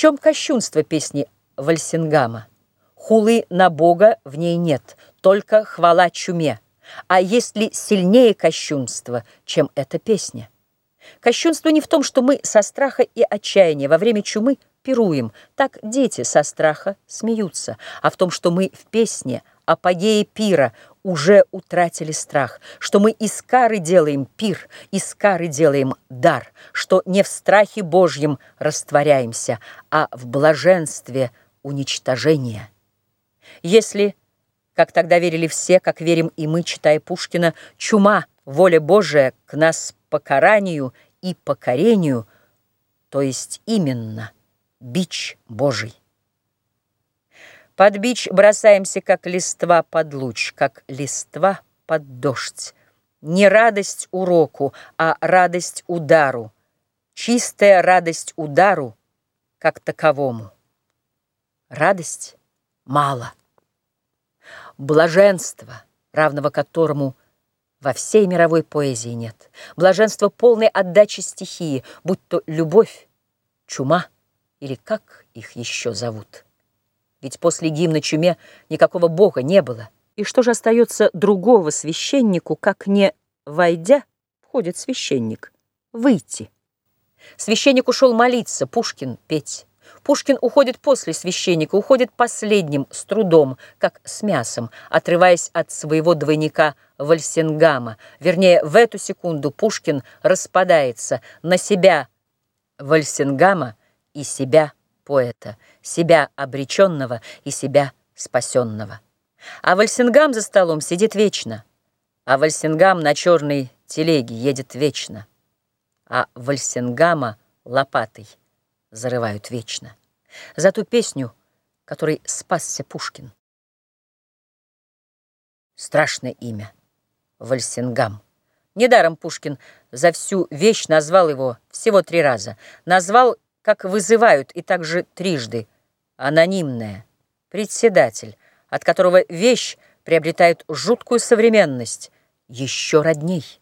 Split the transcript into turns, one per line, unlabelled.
чем кощунство песни Вальсингама? Хулы на Бога в ней нет, только хвала чуме. А есть ли сильнее кощунство, чем эта песня? Кощунство не в том, что мы со страха и отчаяния во время чумы пируем, так дети со страха смеются, а в том, что мы в песне апогеи пира уже утратили страх, что мы из кары делаем пир, из кары делаем дар, что не в страхе Божьем растворяемся, а в блаженстве уничтожения. Если, как тогда верили все, как верим и мы, читая Пушкина, чума, воля Божия к нас покаранию и покорению, то есть именно бич Божий. Под бич бросаемся, как листва под луч, как листва под дождь. Не радость уроку, а радость удару, чистая радость удару, как таковому. Радость мало. Блаженство, равного которому во всей мировой поэзии нет. Блаженство полной отдачи стихии, будь то любовь, чума или как их еще зовут. Ведь после гимна чуме никакого бога не было. И что же остается другого священнику, как не, войдя, входит священник, выйти? Священник ушел молиться, Пушкин петь. Пушкин уходит после священника, уходит последним, с трудом, как с мясом, отрываясь от своего двойника Вальсингама. Вернее, в эту секунду Пушкин распадается на себя Вальсингама и себя поэта, себя обреченного и себя спасенного. А Вальсингам за столом сидит вечно, а Вальсингам на черной телеге едет вечно, а Вальсингама лопатой зарывают вечно. За ту песню, которой спасся Пушкин. Страшное имя — Вальсингам. Недаром Пушкин за всю вещь назвал его всего три раза. Назвал как вызывают, и также трижды, анонимное, председатель, от которого вещь приобретает жуткую современность, еще родней.